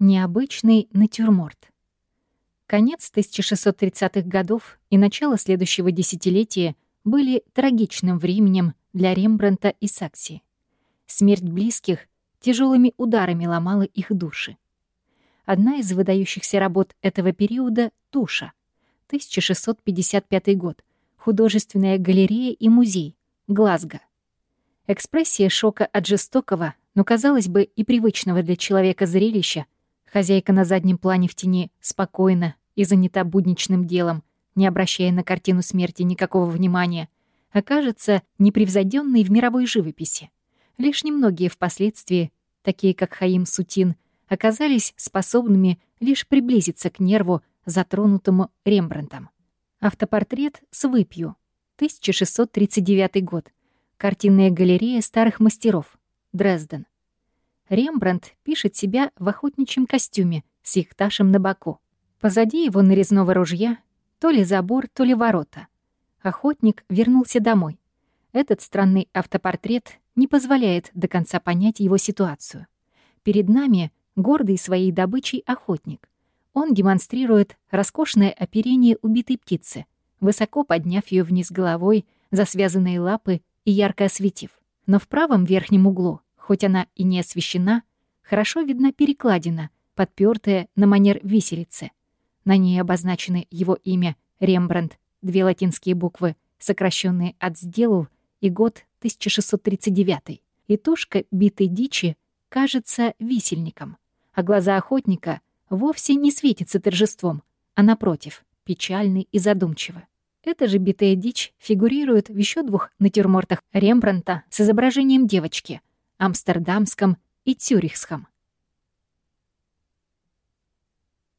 Необычный натюрморт. Конец 1630-х годов и начало следующего десятилетия были трагичным временем для Рембранта и Сакси. Смерть близких тяжелыми ударами ломала их души. Одна из выдающихся работ этого периода — «Туша», 1655 год, художественная галерея и музей, Глазго. Экспрессия шока от жестокого, но, казалось бы, и привычного для человека зрелища — Хозяйка на заднем плане в тени спокойно и занята будничным делом, не обращая на картину смерти никакого внимания, окажется непревзойденной в мировой живописи. Лишь немногие впоследствии, такие как Хаим Сутин, оказались способными лишь приблизиться к нерву, затронутому Рембрандтом. Автопортрет с выпью. 1639 год. Картинная галерея старых мастеров. Дрезден. Рембрандт пишет себя в охотничьем костюме с ихташем на боку. Позади его нарезного ружья то ли забор, то ли ворота. Охотник вернулся домой. Этот странный автопортрет не позволяет до конца понять его ситуацию. Перед нами гордый своей добычей охотник. Он демонстрирует роскошное оперение убитой птицы, высоко подняв ее вниз головой за связанные лапы и ярко осветив. Но в правом верхнем углу Хоть она и не освещена, хорошо видна перекладина, подпертая на манер виселицы. На ней обозначены его имя Рембрандт, две латинские буквы, сокращенные от «сделал» и год 1639. И тушка битой дичи кажется висельником, а глаза охотника вовсе не светятся торжеством, а напротив, печальны и задумчивы. Эта же битая дичь фигурирует в еще двух натюрмортах Рембранта с изображением девочки, амстердамском и цюрихском.